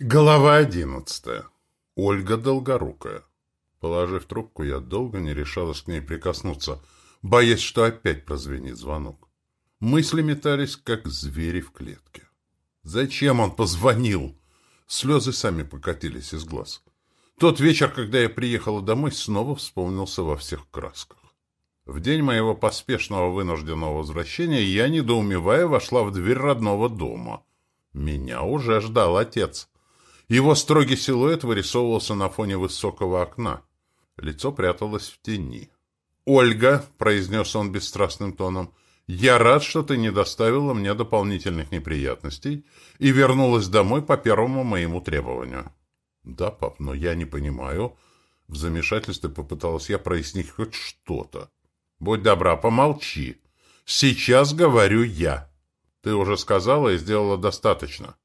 Глава одиннадцатая. Ольга Долгорукая. Положив трубку, я долго не решалась к ней прикоснуться, боясь, что опять прозвенит звонок. Мысли метались, как звери в клетке. Зачем он позвонил? Слезы сами покатились из глаз. Тот вечер, когда я приехала домой, снова вспомнился во всех красках. В день моего поспешного вынужденного возвращения я, недоумевая, вошла в дверь родного дома. Меня уже ждал отец. Его строгий силуэт вырисовывался на фоне высокого окна. Лицо пряталось в тени. «Ольга», — произнес он бесстрастным тоном, — «я рад, что ты не доставила мне дополнительных неприятностей и вернулась домой по первому моему требованию». «Да, пап, но я не понимаю». В замешательстве попыталась я прояснить хоть что-то. «Будь добра, помолчи. Сейчас говорю я. Ты уже сказала и сделала достаточно».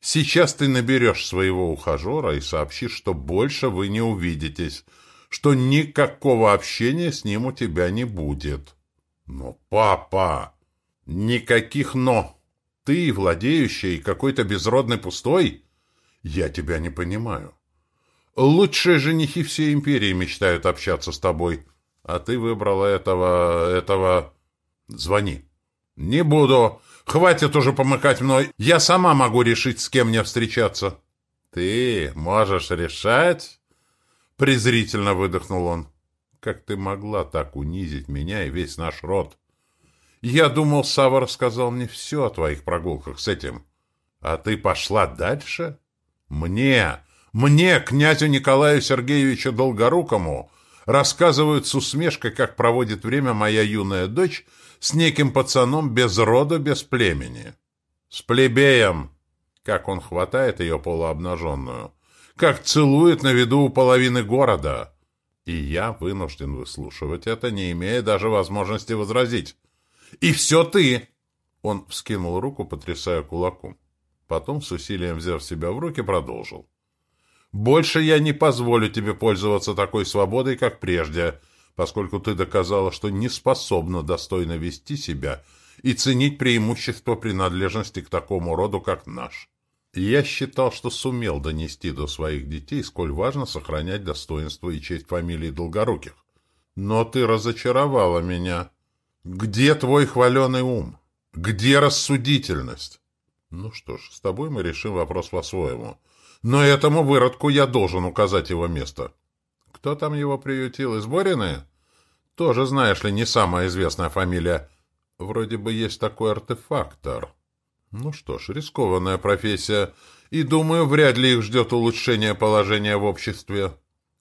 Сейчас ты наберешь своего ухажера и сообщишь, что больше вы не увидитесь, что никакого общения с ним у тебя не будет. Но, папа, никаких «но». Ты, владеющий какой-то безродный пустой? Я тебя не понимаю. Лучшие женихи всей империи мечтают общаться с тобой, а ты выбрала этого... этого... Звони. Не буду. Хватит уже помыкать мной. Я сама могу решить, с кем мне встречаться. Ты можешь решать? Презрительно выдохнул он. Как ты могла так унизить меня и весь наш род? Я думал, Сава рассказал мне все о твоих прогулках с этим. А ты пошла дальше? Мне, мне, князю Николаю Сергеевичу Долгорукому, рассказывают с усмешкой, как проводит время моя юная дочь с неким пацаном без рода, без племени. С плебеем, как он хватает ее полуобнаженную, как целует на виду у половины города. И я вынужден выслушивать это, не имея даже возможности возразить. «И все ты!» Он вскинул руку, потрясая кулаком. Потом, с усилием взяв себя в руки, продолжил. «Больше я не позволю тебе пользоваться такой свободой, как прежде поскольку ты доказала, что не способна достойно вести себя и ценить преимущество принадлежности к такому роду, как наш. я считал, что сумел донести до своих детей, сколь важно сохранять достоинство и честь фамилии Долгоруких. Но ты разочаровала меня. Где твой хваленый ум? Где рассудительность? Ну что ж, с тобой мы решим вопрос по-своему. Но этому выродку я должен указать его место. Кто там его приютил? Изборины? Тоже, знаешь ли, не самая известная фамилия. Вроде бы есть такой артефактор. Ну что ж, рискованная профессия, и, думаю, вряд ли их ждет улучшение положения в обществе.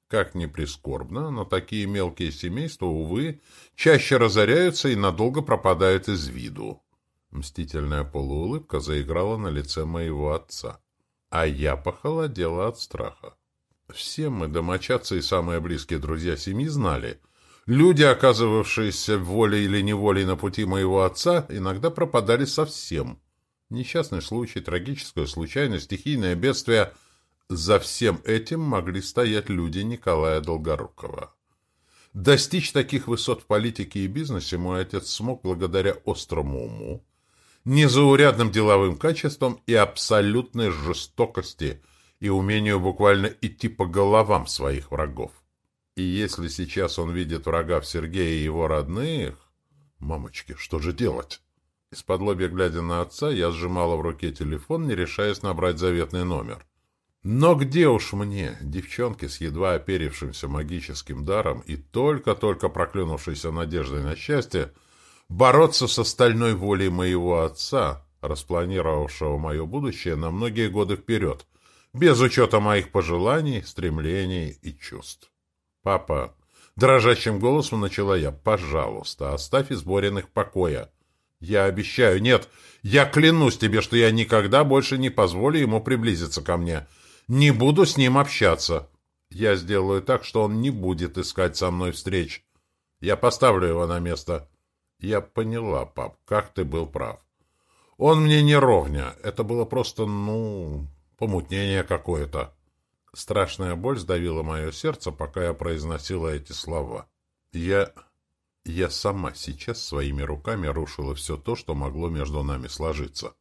Как ни прискорбно, но такие мелкие семейства, увы, чаще разоряются и надолго пропадают из виду. Мстительная полуулыбка заиграла на лице моего отца. А я похолодела от страха. Все мы, домочадцы и самые близкие друзья семьи, знали — Люди, оказывавшиеся волей или неволей на пути моего отца, иногда пропадали совсем. Несчастный случай, трагическая случайность, стихийное бедствие — за всем этим могли стоять люди Николая Долгорукова. Достичь таких высот в политике и бизнесе мой отец смог благодаря острому уму, незаурядным деловым качествам и абсолютной жестокости и умению буквально идти по головам своих врагов. И если сейчас он видит врага в Сергее и его родных... Мамочки, что же делать? Из-под лобья, глядя на отца, я сжимала в руке телефон, не решаясь набрать заветный номер. Но где уж мне, девчонке с едва оперившимся магическим даром и только-только проклюнувшейся надеждой на счастье, бороться с остальной волей моего отца, распланировавшего мое будущее на многие годы вперед, без учета моих пожеланий, стремлений и чувств. «Папа!» Дрожащим голосом начала я. «Пожалуйста, оставь изборенных покоя. Я обещаю, нет, я клянусь тебе, что я никогда больше не позволю ему приблизиться ко мне. Не буду с ним общаться. Я сделаю так, что он не будет искать со мной встреч. Я поставлю его на место». «Я поняла, пап, как ты был прав. Он мне не ровня. Это было просто, ну, помутнение какое-то». Страшная боль сдавила мое сердце, пока я произносила эти слова. Я... я сама сейчас своими руками рушила все то, что могло между нами сложиться.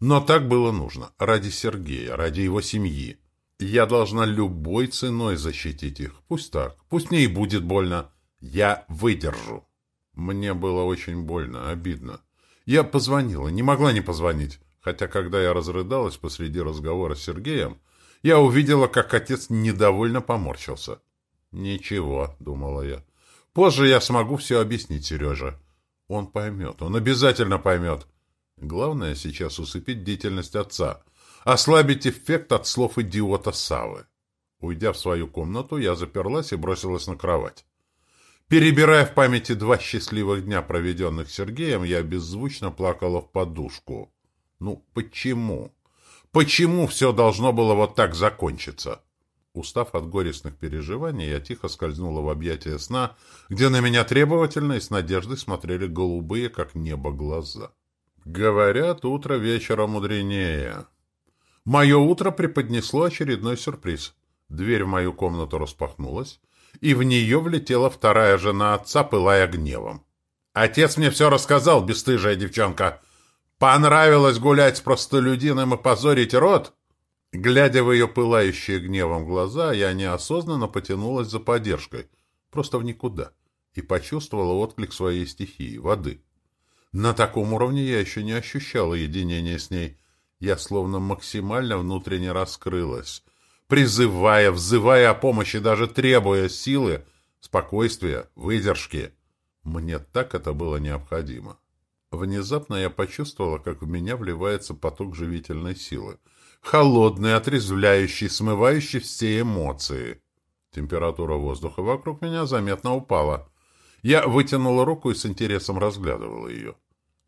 Но так было нужно. Ради Сергея, ради его семьи. Я должна любой ценой защитить их. Пусть так. Пусть мне и будет больно. Я выдержу. Мне было очень больно, обидно. Я позвонила, не могла не позвонить. Хотя, когда я разрыдалась посреди разговора с Сергеем, я увидела, как отец недовольно поморщился. «Ничего», — думала я. «Позже я смогу все объяснить Сереже. Он поймет, он обязательно поймет. Главное сейчас усыпить деятельность отца, ослабить эффект от слов идиота Савы. Уйдя в свою комнату, я заперлась и бросилась на кровать. Перебирая в памяти два счастливых дня, проведенных Сергеем, я беззвучно плакала в подушку. Ну, почему? Почему все должно было вот так закончиться? Устав от горестных переживаний, я тихо скользнула в объятия сна, где на меня требовательно и с надеждой смотрели голубые, как небо, глаза. Говорят, утро вечера мудренее. Мое утро преподнесло очередной сюрприз. Дверь в мою комнату распахнулась, и в нее влетела вторая жена отца, пылая гневом. «Отец мне все рассказал, бесстыжая девчонка. Понравилось гулять с простолюдином и позорить род?» Глядя в ее пылающие гневом глаза, я неосознанно потянулась за поддержкой, просто в никуда, и почувствовала отклик своей стихии — воды. На таком уровне я еще не ощущала единения с ней. Я словно максимально внутренне раскрылась, призывая, взывая о помощи, даже требуя силы, спокойствия, выдержки. Мне так это было необходимо. Внезапно я почувствовала, как в меня вливается поток живительной силы — холодный, отрезвляющий, смывающий все эмоции. Температура воздуха вокруг меня заметно упала. Я вытянула руку и с интересом разглядывала ее.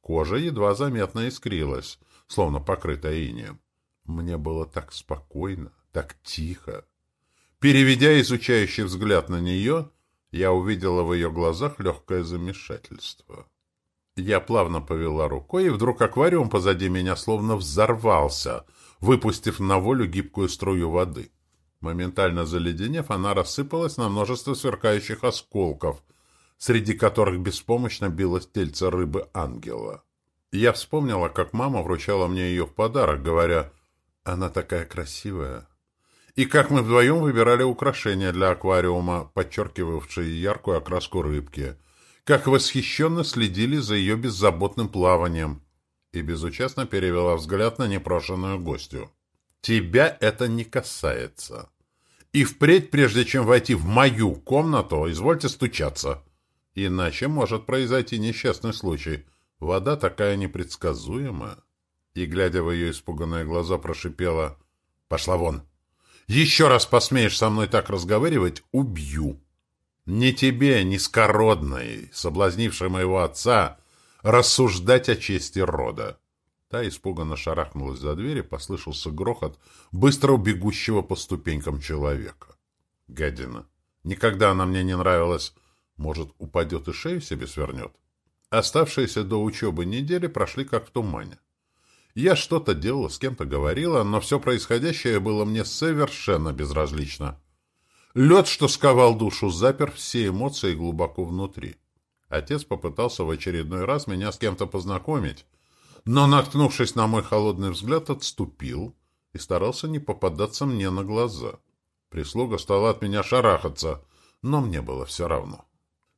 Кожа едва заметно искрилась, словно покрытая инеем. Мне было так спокойно, так тихо. Переведя изучающий взгляд на нее, я увидела в ее глазах легкое замешательство. Я плавно повела рукой, и вдруг аквариум позади меня словно взорвался — выпустив на волю гибкую струю воды. Моментально заледенев, она рассыпалась на множество сверкающих осколков, среди которых беспомощно билось тельце рыбы-ангела. Я вспомнила, как мама вручала мне ее в подарок, говоря «Она такая красивая». И как мы вдвоем выбирали украшения для аквариума, подчеркивавшие яркую окраску рыбки, как восхищенно следили за ее беззаботным плаванием – и безучастно перевела взгляд на непрошенную гостью. «Тебя это не касается. И впредь, прежде чем войти в мою комнату, извольте стучаться. Иначе может произойти несчастный случай. Вода такая непредсказуемая». И, глядя в ее испуганные глаза, прошипела «Пошла вон! Еще раз посмеешь со мной так разговаривать — убью!» «Не тебе, низкородной, соблазнившей моего отца, рассуждать о чести рода. Та испуганно шарахнулась за дверь, и послышался грохот быстро бегущего по ступенькам человека. Гадина. Никогда она мне не нравилась. Может, упадет и шею себе свернет? Оставшиеся до учебы недели прошли как в тумане. Я что-то делала, с кем-то говорила, но все происходящее было мне совершенно безразлично. Лед, что сковал душу, запер все эмоции глубоко внутри. Отец попытался в очередной раз меня с кем-то познакомить, но, наткнувшись на мой холодный взгляд, отступил и старался не попадаться мне на глаза. Прислуга стала от меня шарахаться, но мне было все равно.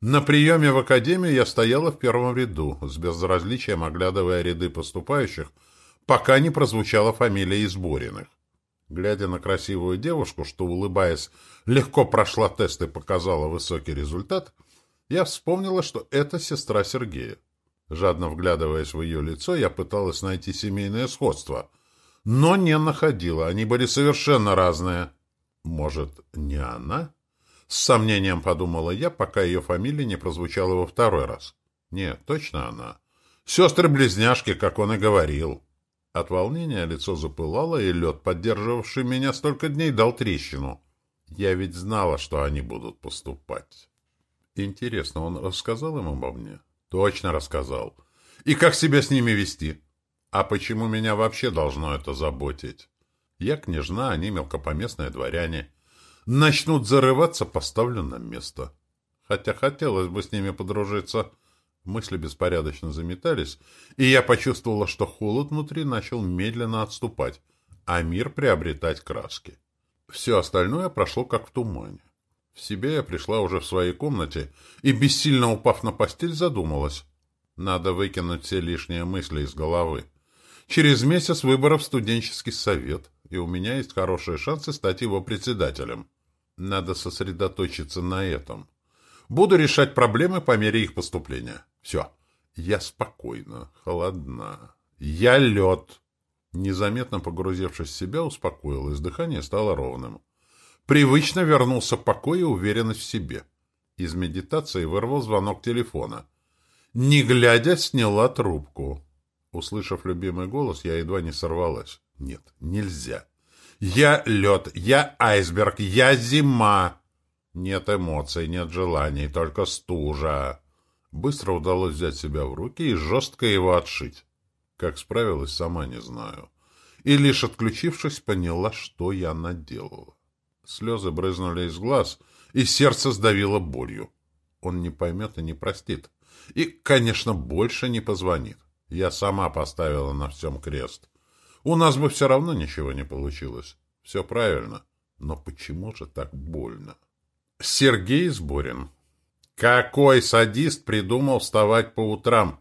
На приеме в академию я стояла в первом ряду, с безразличием оглядывая ряды поступающих, пока не прозвучала фамилия Избориных. Глядя на красивую девушку, что, улыбаясь, легко прошла тест и показала высокий результат, я вспомнила, что это сестра Сергея. Жадно вглядываясь в ее лицо, я пыталась найти семейное сходство, но не находила, они были совершенно разные. Может, не она? С сомнением подумала я, пока ее фамилия не прозвучала во второй раз. Нет, точно она. Сестры-близняшки, как он и говорил. От волнения лицо запылало, и лед, поддерживавший меня столько дней, дал трещину. Я ведь знала, что они будут поступать. Интересно, он рассказал им обо мне? Точно рассказал. И как себя с ними вести? А почему меня вообще должно это заботить? Я княжна, они мелкопоместные дворяне. Начнут зарываться, поставлю на место. Хотя хотелось бы с ними подружиться. Мысли беспорядочно заметались, и я почувствовала, что холод внутри начал медленно отступать, а мир приобретать краски. Все остальное прошло как в тумане. В себе я пришла уже в своей комнате и, бессильно упав на постель, задумалась. Надо выкинуть все лишние мысли из головы. Через месяц выборов студенческий совет, и у меня есть хорошие шансы стать его председателем. Надо сосредоточиться на этом. Буду решать проблемы по мере их поступления. Все. Я спокойна, холодна. Я лед. Незаметно погрузившись в себя, успокоилась, дыхание стало ровным. Привычно вернулся покой и уверенность в себе. Из медитации вырвал звонок телефона. Не глядя, сняла трубку. Услышав любимый голос, я едва не сорвалась. Нет, нельзя. Я лед, я айсберг, я зима. Нет эмоций, нет желаний, только стужа. Быстро удалось взять себя в руки и жестко его отшить. Как справилась, сама не знаю. И лишь отключившись, поняла, что я наделала. Слезы брызнули из глаз, и сердце сдавило болью. Он не поймет и не простит. И, конечно, больше не позвонит. Я сама поставила на всем крест. У нас бы все равно ничего не получилось. Все правильно. Но почему же так больно? Сергей Сборин. Какой садист придумал вставать по утрам?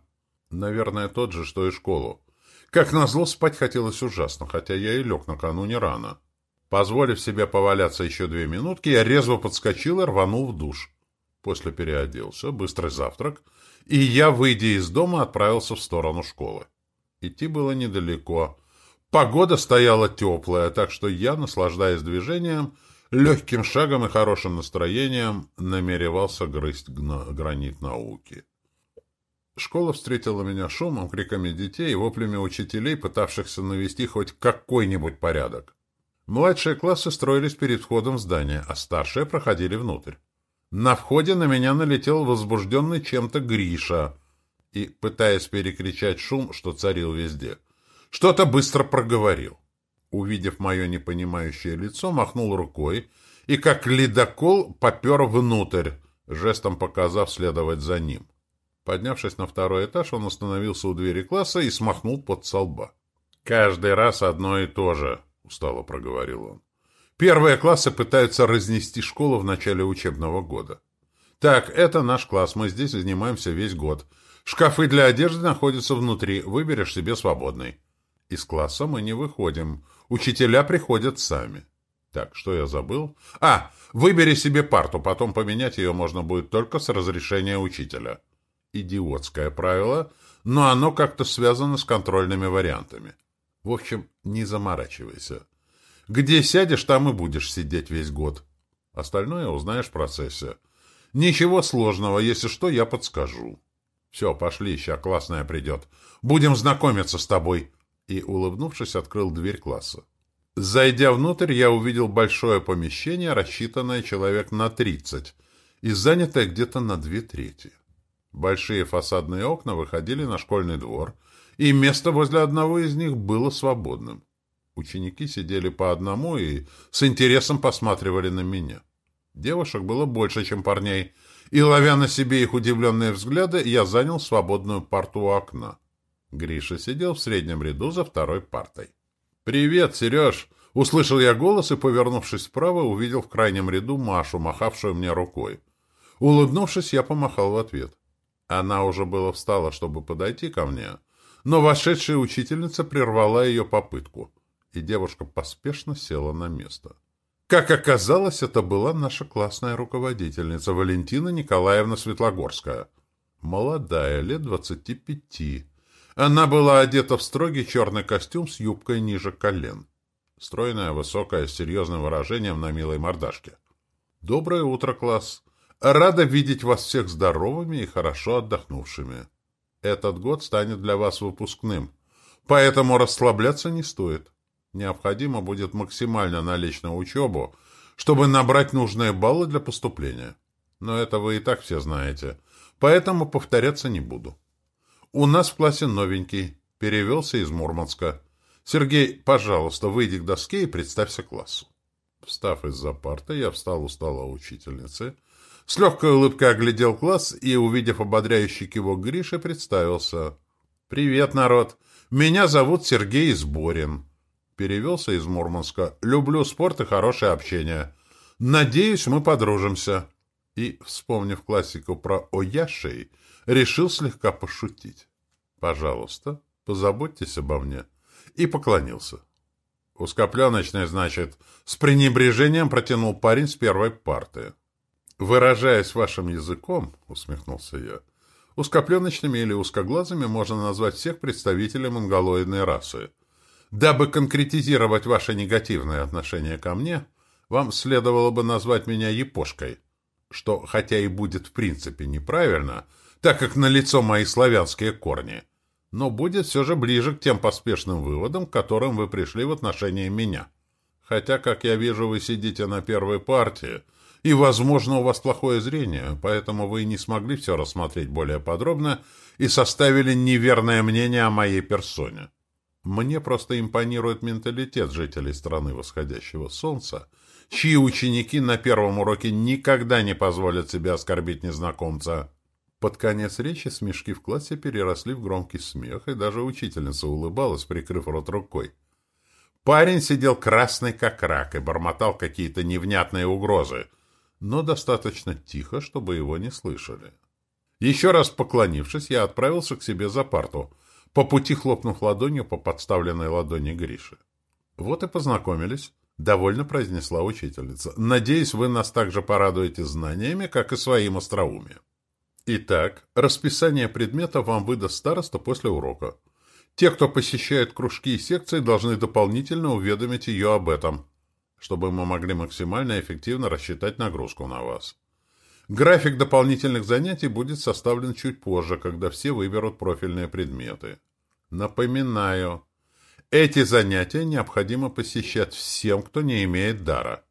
Наверное, тот же, что и школу. Как назло, спать хотелось ужасно, хотя я и лег накануне рано. Позволив себе поваляться еще две минутки, я резво подскочил и рванул в душ. После переоделся, быстрый завтрак, и я, выйдя из дома, отправился в сторону школы. Идти было недалеко. Погода стояла теплая, так что я, наслаждаясь движением, легким шагом и хорошим настроением намеревался грызть гранит науки. Школа встретила меня шумом, криками детей и воплями учителей, пытавшихся навести хоть какой-нибудь порядок. Младшие классы строились перед входом в здание, а старшие проходили внутрь. На входе на меня налетел возбужденный чем-то Гриша и, пытаясь перекричать шум, что царил везде, что-то быстро проговорил увидев мое непонимающее лицо, махнул рукой и, как ледокол, попер внутрь, жестом показав следовать за ним. Поднявшись на второй этаж, он остановился у двери класса и смахнул под солба. «Каждый раз одно и то же», — устало проговорил он. «Первые классы пытаются разнести школу в начале учебного года. Так, это наш класс, мы здесь занимаемся весь год. Шкафы для одежды находятся внутри, выберешь себе свободный. Из класса мы не выходим. Учителя приходят сами. Так, что я забыл? А, выбери себе парту, потом поменять ее можно будет только с разрешения учителя. Идиотское правило, но оно как-то связано с контрольными вариантами. В общем, не заморачивайся. Где сядешь, там и будешь сидеть весь год. Остальное узнаешь в процессе. Ничего сложного, если что, я подскажу. Все, пошли, ща классная придет. Будем знакомиться с тобой и, улыбнувшись, открыл дверь класса. Зайдя внутрь, я увидел большое помещение, рассчитанное человек на тридцать, и занятое где-то на две трети. Большие фасадные окна выходили на школьный двор, и место возле одного из них было свободным. Ученики сидели по одному и с интересом посматривали на меня. Девушек было больше, чем парней, и, ловя на себе их удивленные взгляды, я занял свободную парту окна. Гриша сидел в среднем ряду за второй партой. «Привет, Сереж!» Услышал я голос и, повернувшись вправо, увидел в крайнем ряду Машу, махавшую мне рукой. Улыбнувшись, я помахал в ответ. Она уже было встала, чтобы подойти ко мне, но вошедшая учительница прервала ее попытку, и девушка поспешно села на место. Как оказалось, это была наша классная руководительница Валентина Николаевна Светлогорская. Молодая, лет двадцати пяти, она была одета в строгий черный костюм с юбкой ниже колен. Стройная, высокая, с серьезным выражением на милой мордашке. «Доброе утро, класс! Рада видеть вас всех здоровыми и хорошо отдохнувшими. Этот год станет для вас выпускным, поэтому расслабляться не стоит. Необходимо будет максимально налечь на учебу, чтобы набрать нужные баллы для поступления. Но это вы и так все знаете, поэтому повторяться не буду. У нас в классе новенький. Перевелся из Мурманска. Сергей, пожалуйста, выйди к доске и представься классу. Встав из-за парты, я встал у стола учительницы, с легкой улыбкой оглядел класс и, увидев ободряющий кивок Гриши, представился. «Привет, народ! Меня зовут Сергей Сборин». Перевелся из Мурманска. «Люблю спорт и хорошее общение. Надеюсь, мы подружимся». И, вспомнив классику про Ояшей, решил слегка пошутить. «Пожалуйста, позаботьтесь обо мне». И поклонился. «Узкопленочный, значит», — с пренебрежением протянул парень с первой парты. «Выражаясь вашим языком», — усмехнулся я, — «узкопленочными или узкоглазыми можно назвать всех представителей монголоидной расы. Дабы конкретизировать ваше негативное отношение ко мне, вам следовало бы назвать меня Япошкой, что, хотя и будет в принципе неправильно, так как налицо мои славянские корни, но будет все же ближе к тем поспешным выводам, к которым вы пришли в отношении меня. Хотя, как я вижу, вы сидите на первой партии, и, возможно, у вас плохое зрение, поэтому вы не смогли все рассмотреть более подробно и составили неверное мнение о моей персоне. Мне просто импонирует менталитет жителей страны восходящего солнца, чьи ученики на первом уроке никогда не позволят себе оскорбить незнакомца. Под конец речи смешки в классе переросли в громкий смех, и даже учительница улыбалась, прикрыв рот рукой. Парень сидел красный как рак и бормотал какие-то невнятные угрозы, но достаточно тихо, чтобы его не слышали. Еще раз поклонившись, я отправился к себе за парту, по пути хлопнув ладонью по подставленной ладони Гриши. «Вот и познакомились», — довольно произнесла учительница. «Надеюсь, вы нас также порадуете знаниями, как и своим остроумием». Итак, расписание предметов вам выдаст староста после урока. Те, кто посещает кружки и секции, должны дополнительно уведомить ее об этом, чтобы мы могли максимально эффективно рассчитать нагрузку на вас. График дополнительных занятий будет составлен чуть позже, когда все выберут профильные предметы. Напоминаю, эти занятия необходимо посещать всем, кто не имеет дара.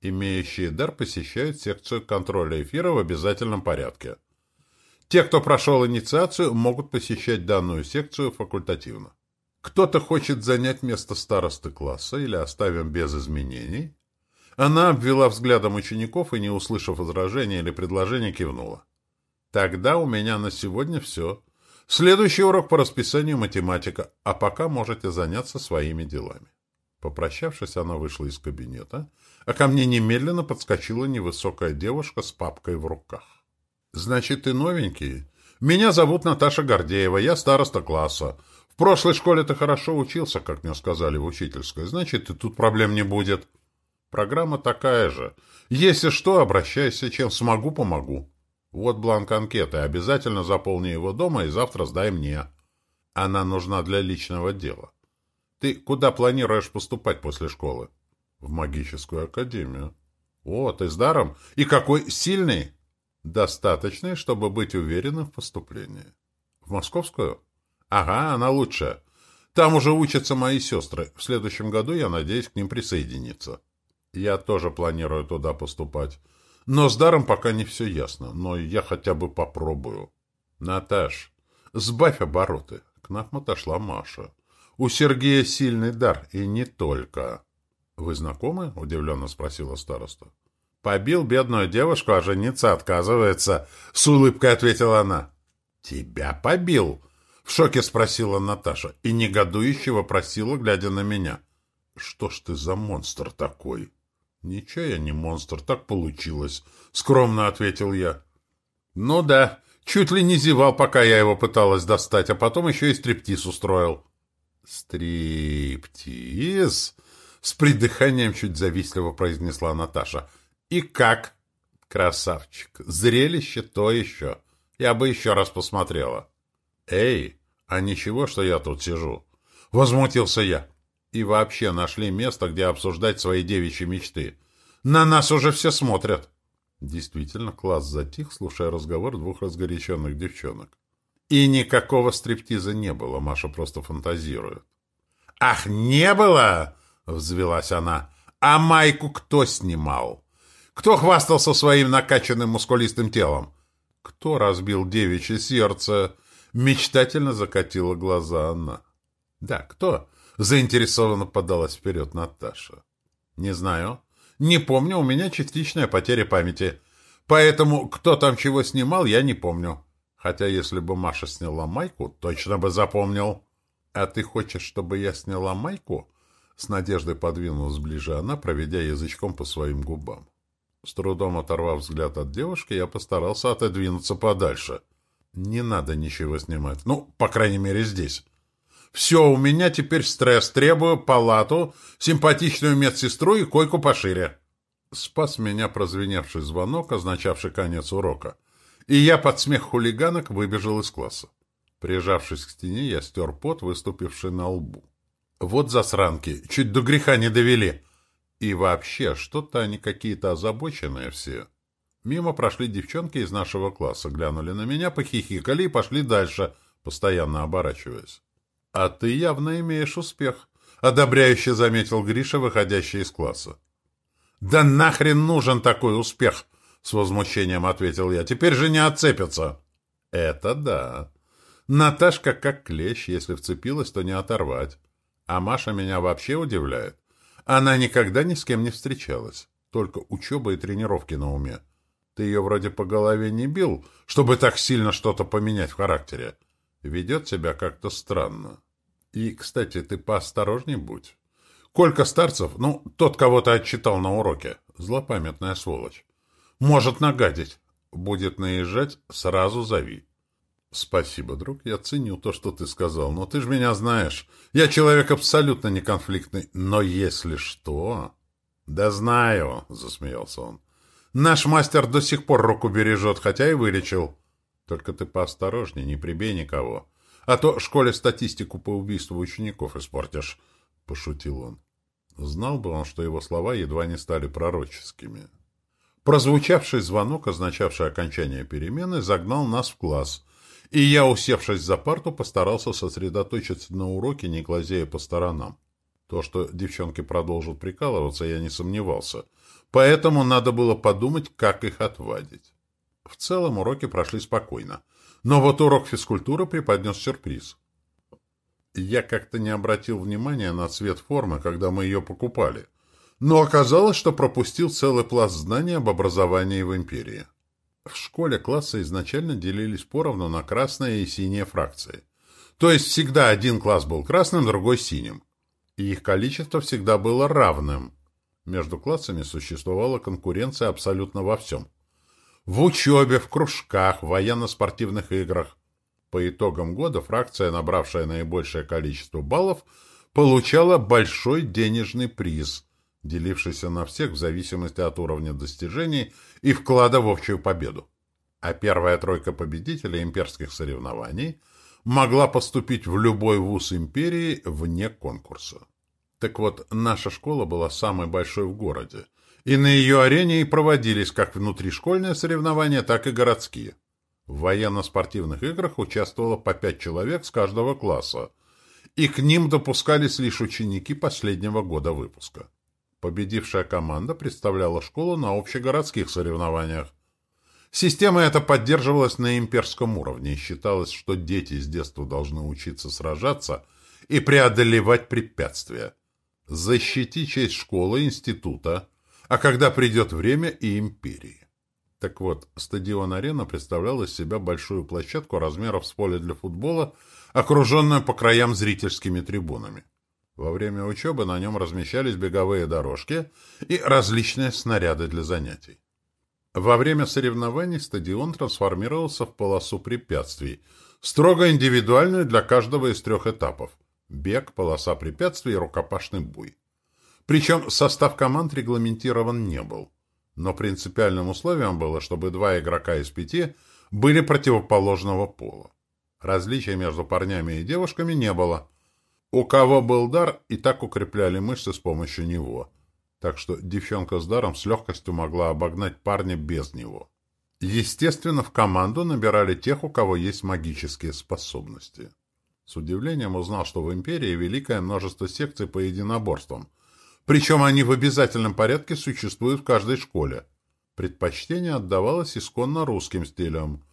Имеющие дар посещают секцию контроля эфира в обязательном порядке. Те, кто прошел инициацию, могут посещать данную секцию факультативно. Кто-то хочет занять место старосты класса или оставим без изменений? Она обвела взглядом учеников и, не услышав возражения или предложения, кивнула. Тогда у меня на сегодня все. Следующий урок по расписанию математика, а пока можете заняться своими делами. Попрощавшись, она вышла из кабинета, а ко мне немедленно подскочила невысокая девушка с папкой в руках. «Значит, ты новенький? Меня зовут Наташа Гордеева, я староста класса. В прошлой школе ты хорошо учился, как мне сказали в учительской. Значит, и тут проблем не будет. Программа такая же. Если что, обращайся, чем смогу, помогу. Вот бланк анкеты, обязательно заполни его дома и завтра сдай мне. Она нужна для личного дела. Ты куда планируешь поступать после школы? В магическую академию. О, ты с даром? И какой сильный? Достаточной, чтобы быть уверенным в поступлении. В московскую? Ага, она лучше. Там уже учатся мои сестры. В следующем году я надеюсь к ним присоединиться. Я тоже планирую туда поступать. Но с даром пока не все ясно. Но я хотя бы попробую. Наташ, сбавь обороты. К нам отошла Маша. У Сергея сильный дар, и не только. — Вы знакомы? — удивленно спросила староста. Побил бедную девушку, а жениться отказывается. С улыбкой ответила она. Тебя побил? В шоке спросила Наташа и негодующе вопросила, глядя на меня. Что ж ты за монстр такой? Ничего я не монстр, так получилось. Скромно ответил я. Ну да, чуть ли не зевал, пока я его пыталась достать, а потом еще и стриптиз устроил. Стриптиз? С придыханием чуть завистливо произнесла Наташа. И как? Красавчик. Зрелище то еще. Я бы еще раз посмотрела. Эй, а ничего, что я тут сижу? Возмутился я. И вообще нашли место, где обсуждать свои девичьи мечты. На нас уже все смотрят. Действительно, класс затих, слушая разговор двух разгоряченных девчонок. И никакого стриптиза не было, Маша просто фантазирует. «Ах, не было!» — взвелась она. «А майку кто снимал?» Кто хвастался своим накачанным мускулистым телом? Кто разбил девичье сердце? Мечтательно закатила глаза она. Да, кто? Заинтересованно подалась вперед Наташа. Не знаю. Не помню, у меня частичная потеря памяти. Поэтому кто там чего снимал, я не помню. Хотя если бы Маша сняла майку, точно бы запомнил. А ты хочешь, чтобы я сняла майку? С надеждой подвинулась ближе она, проведя язычком по своим губам. С трудом оторвав взгляд от девушки, я постарался отодвинуться подальше. Не надо ничего снимать. Ну, по крайней мере, здесь. Все, у меня теперь стресс. Требую палату, симпатичную медсестру и койку пошире. Спас меня прозвеневший звонок, означавший конец урока. И я под смех хулиганок выбежал из класса. Прижавшись к стене, я стер пот, выступивший на лбу. Вот засранки, чуть до греха не довели. И вообще, что-то они какие-то озабоченные все. Мимо прошли девчонки из нашего класса, глянули на меня, похихикали и пошли дальше, постоянно оборачиваясь. — А ты явно имеешь успех, — одобряюще заметил Гриша, выходящий из класса. — Да нахрен нужен такой успех! — с возмущением ответил я. — Теперь же не отцепятся. — Это да. Наташка как клещ, если вцепилась, то не оторвать. А Маша меня вообще удивляет. Она никогда ни с кем не встречалась. Только учеба и тренировки на уме. Ты ее вроде по голове не бил, чтобы так сильно что-то поменять в характере. Ведет себя как-то странно. И, кстати, ты поосторожней будь. Колька Старцев, ну, тот, кого ты отчитал на уроке, злопамятная сволочь, может нагадить. Будет наезжать, сразу зови. Спасибо, друг, я ценю то, что ты сказал, но ты же меня знаешь. Я человек абсолютно неконфликтный, но если что... Да знаю, засмеялся он. Наш мастер до сих пор руку бережет, хотя и вылечил. Только ты поосторожней, не прибей никого. А то школе статистику по убийству учеников испортишь, — пошутил он. Знал бы он, что его слова едва не стали пророческими. Прозвучавший звонок, означавший окончание перемены, загнал нас в класс — и я, усевшись за парту, постарался сосредоточиться на уроке, не глазея по сторонам. То, что девчонки продолжат прикалываться, я не сомневался. Поэтому надо было подумать, как их отвадить. В целом уроки прошли спокойно. Но вот урок физкультуры преподнес сюрприз. Я как-то не обратил внимания на цвет формы, когда мы ее покупали. Но оказалось, что пропустил целый пласт знаний об образовании в империи. В школе классы изначально делились поровну на красные и синие фракции. То есть всегда один класс был красным, другой синим. И их количество всегда было равным. Между классами существовала конкуренция абсолютно во всем. В учебе, в кружках, в военно-спортивных играх. По итогам года фракция, набравшая наибольшее количество баллов, получала большой денежный приз, делившийся на всех в зависимости от уровня достижений и вклада в общую победу. А первая тройка победителей имперских соревнований могла поступить в любой вуз империи вне конкурса. Так вот, наша школа была самой большой в городе, и на ее арене и проводились как внутришкольные соревнования, так и городские. В военно-спортивных играх участвовало по пять человек с каждого класса, и к ним допускались лишь ученики последнего года выпуска. Победившая команда представляла школу на общегородских соревнованиях. Система эта поддерживалась на имперском уровне и считалось, что дети с детства должны учиться сражаться и преодолевать препятствия, защитить честь школы, института, а когда придет время и империи. Так вот, стадион-арена представлял из себя большую площадку размеров с поля для футбола, окруженную по краям зрительскими трибунами. Во время учебы на нем размещались беговые дорожки и различные снаряды для занятий. Во время соревнований стадион трансформировался в полосу препятствий, строго индивидуальную для каждого из трех этапов – бег, полоса препятствий и рукопашный бой. Причем состав команд регламентирован не был. Но принципиальным условием было, чтобы два игрока из пяти были противоположного пола. Различий между парнями и девушками не было – у кого был дар, и так укрепляли мышцы с помощью него. Так что девчонка с даром с легкостью могла обогнать парня без него. Естественно, в команду набирали тех, у кого есть магические способности. С удивлением узнал, что в Империи великое множество секций по единоборствам. Причем они в обязательном порядке существуют в каждой школе. Предпочтение отдавалось исконно русским стилям.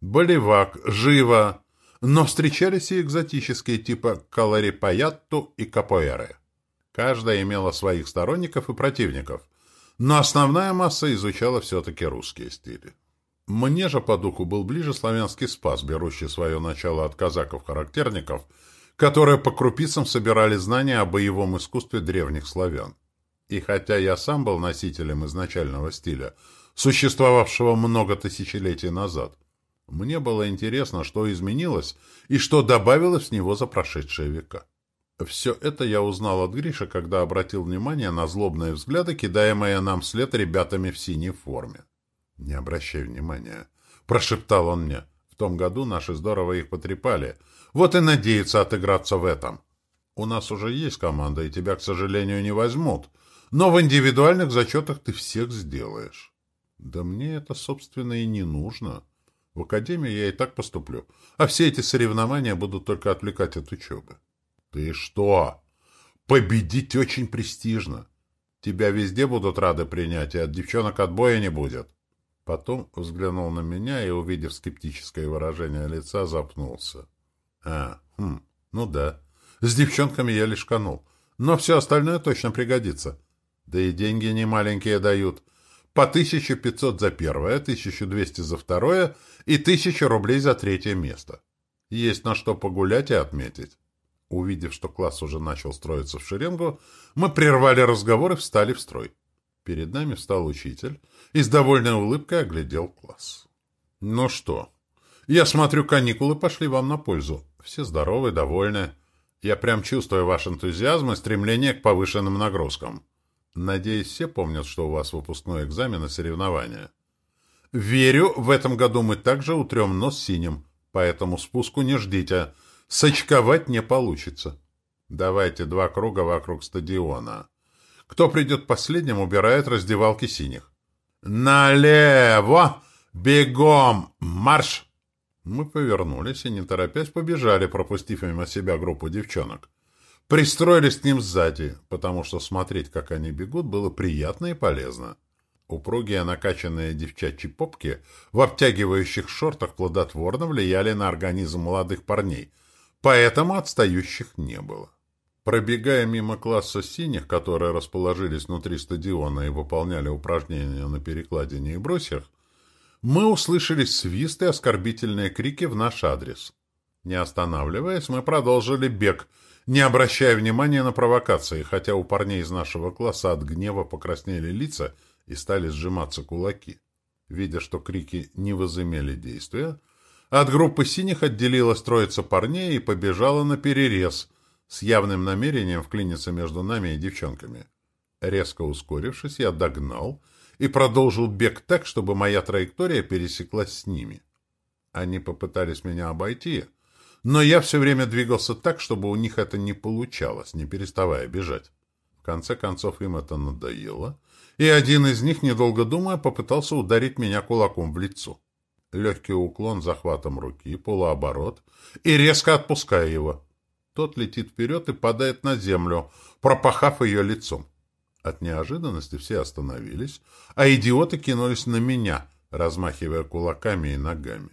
Болевак, живо, но встречались и экзотические типа каларипаятту и капоэры. Каждая имела своих сторонников и противников. но основная масса изучала все-таки русские стили. Мне же по духу был ближе славянский спас, берущий свое начало от казаков-характерников, которые по крупицам собирали знания о боевом искусстве древних славян. И хотя я сам был носителем изначального стиля, существовавшего много тысячелетий назад, мне было интересно, что изменилось и что добавилось в него за прошедшие века. Все это я узнал от Гриши, когда обратил внимание на злобные взгляды, кидаемые нам вслед ребятами в синей форме. «Не обращай внимания», — прошептал он мне. «В том году наши здорово их потрепали. Вот и надеются отыграться в этом. У нас уже есть команда, и тебя, к сожалению, не возьмут. Но в индивидуальных зачетах ты всех сделаешь». «Да мне это, собственно, и не нужно. В академию я и так поступлю, а все эти соревнования будут только отвлекать от учебы». «Ты что? Победить очень престижно. Тебя везде будут рады принять, и от девчонок отбоя не будет». Потом взглянул на меня и, увидев скептическое выражение лица, запнулся. «А, хм, ну да. С девчонками я лишь канул. Но все остальное точно пригодится. Да и деньги не маленькие дают. По 1500 за первое, 1200 за второе и 1000 рублей за третье место. Есть на что погулять и отметить». Увидев, что класс уже начал строиться в шеренгу, мы прервали разговор и встали в строй. Перед нами встал учитель и с довольной улыбкой оглядел класс. «Ну что, я смотрю, каникулы пошли вам на пользу. Все здоровы, довольны. Я прям чувствую ваш энтузиазм и стремление к повышенным нагрузкам. Надеюсь, все помнят, что у вас выпускной экзамен и соревнования. Верю, в этом году мы также утрем нос синим, поэтому спуску не ждите. Сочковать не получится. Давайте два круга вокруг стадиона». Кто придет последним, убирает раздевалки синих. «Налево! Бегом! Марш!» Мы повернулись и, не торопясь, побежали, пропустив мимо себя группу девчонок. Пристроились к ним сзади, потому что смотреть, как они бегут, было приятно и полезно. Упругие накачанные девчачьи попки в обтягивающих шортах плодотворно влияли на организм молодых парней, поэтому отстающих не было. Пробегая мимо класса синих, которые расположились внутри стадиона и выполняли упражнения на перекладине и брусьях, мы услышали свист и оскорбительные крики в наш адрес. Не останавливаясь, мы продолжили бег, не обращая внимания на провокации, хотя у парней из нашего класса от гнева покраснели лица и стали сжиматься кулаки. Видя, что крики не возымели действия, от группы синих отделилась троица парней и побежала на перерез – с явным намерением вклиниться между нами и девчонками. Резко ускорившись, я догнал и продолжил бег так, чтобы моя траектория пересеклась с ними. Они попытались меня обойти, но я все время двигался так, чтобы у них это не получалось, не переставая бежать. В конце концов им это надоело, и один из них, недолго думая, попытался ударить меня кулаком в лицо. Легкий уклон захватом руки, полуоборот, и резко отпуская его. Тот летит вперед и падает на землю, пропахав ее лицом. От неожиданности все остановились, а идиоты кинулись на меня, размахивая кулаками и ногами.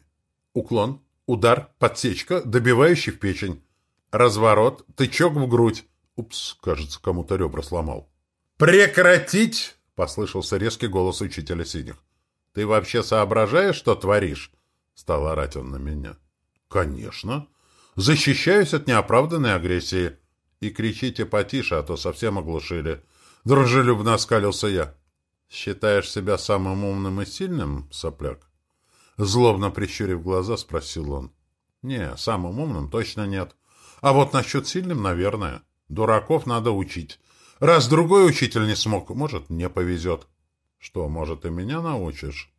Уклон, удар, подсечка, добивающий в печень. Разворот, тычок в грудь. Упс, кажется, кому-то ребра сломал. «Прекратить!» — послышался резкий голос учителя синих. «Ты вообще соображаешь, что творишь?» — стал орать он на меня. «Конечно!» Защищаюсь от неоправданной агрессии. И кричите потише, а то совсем оглушили. Дружелюбно оскалился я. Считаешь себя самым умным и сильным, сопляк? Злобно прищурив глаза, спросил он. Не, самым умным точно нет. А вот насчет сильным, наверное. Дураков надо учить. Раз другой учитель не смог, может, мне повезет. Что, может, и меня научишь?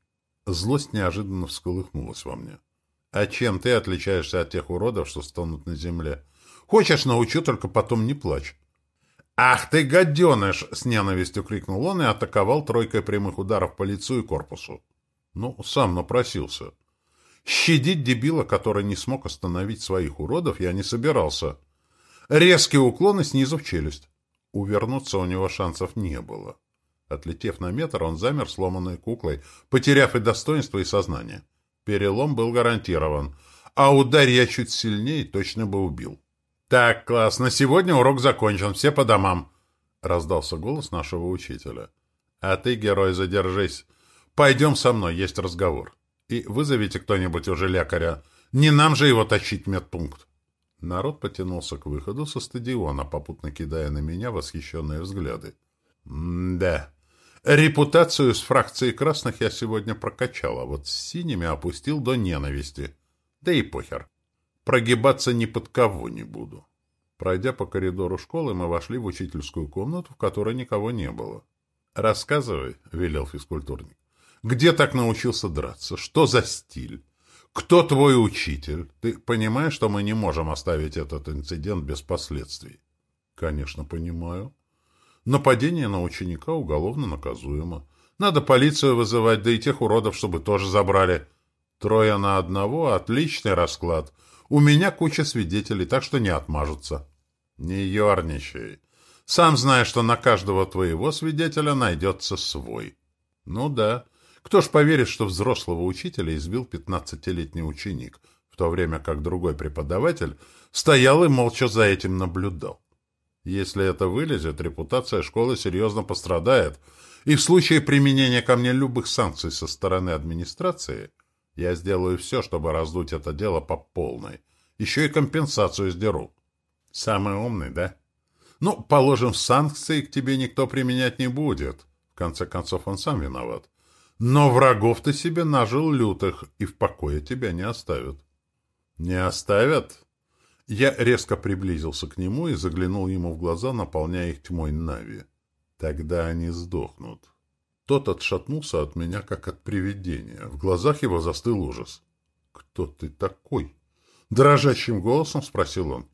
Злость неожиданно всколыхнулась во мне. А чем ты отличаешься от тех уродов, что стонут на земле? Хочешь, научу, только потом не плачь. «Ах ты, гаденыш!» — с ненавистью крикнул он и атаковал тройкой прямых ударов по лицу и корпусу. Ну, сам напросился. Щадить дебила, который не смог остановить своих уродов, я не собирался. Резкий уклон и снизу в челюсть. Увернуться у него шансов не было. Отлетев на метр, он замер сломанной куклой, потеряв и достоинство, и сознание. Перелом был гарантирован. А ударь я чуть сильнее, точно бы убил. «Так, класс, на сегодня урок закончен, все по домам», — раздался голос нашего учителя. А ты, герой, задержись. Пойдем со мной, есть разговор. И вызовите кто-нибудь уже лекаря. Не нам же его тащить в медпункт. Народ потянулся к выходу со стадиона, попутно кидая на меня восхищенные взгляды. М-да. Репутацию с фракцией красных я сегодня прокачал, а вот с синими опустил до ненависти. Да и похер. Прогибаться ни под кого не буду. Пройдя по коридору школы, мы вошли в учительскую комнату, в которой никого не было. «Рассказывай», — велел физкультурник. «Где так научился драться? Что за стиль? Кто твой учитель? Ты понимаешь, что мы не можем оставить этот инцидент без последствий?» «Конечно, понимаю. Нападение на ученика уголовно наказуемо. Надо полицию вызывать, да и тех уродов, чтобы тоже забрали. Трое на одного — отличный расклад. У меня куча свидетелей, так что не отмажутся». «Не ерничай. Сам знаешь, что на каждого твоего свидетеля найдется свой. Ну да. Кто ж поверит, что взрослого учителя избил пятнадцатилетний ученик, в то время как другой преподаватель стоял и молча за этим наблюдал. Если это вылезет, репутация школы серьезно пострадает, и в случае применения ко мне любых санкций со стороны администрации я сделаю все, чтобы раздуть это дело по полной. Еще и компенсацию сдеру. Самый умный, да? Ну, положим, санкции к тебе никто применять не будет. В конце концов, он сам виноват. Но врагов ты себе нажил лютых, и в покое тебя не оставят. Не оставят? Я резко приблизился к нему и заглянул ему в глаза, наполняя их тьмой Нави. Тогда они сдохнут. Тот отшатнулся от меня, как от привидения. В глазах его застыл ужас. «Кто ты такой?» Дрожащим голосом спросил он.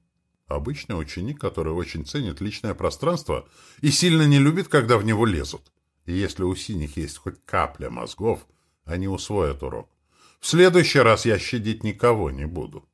Обычный ученик, который очень ценит личное пространство и сильно не любит, когда в него лезут. И если у синих есть хоть капля мозгов, они усвоят урок. В следующий раз я щадить никого не буду.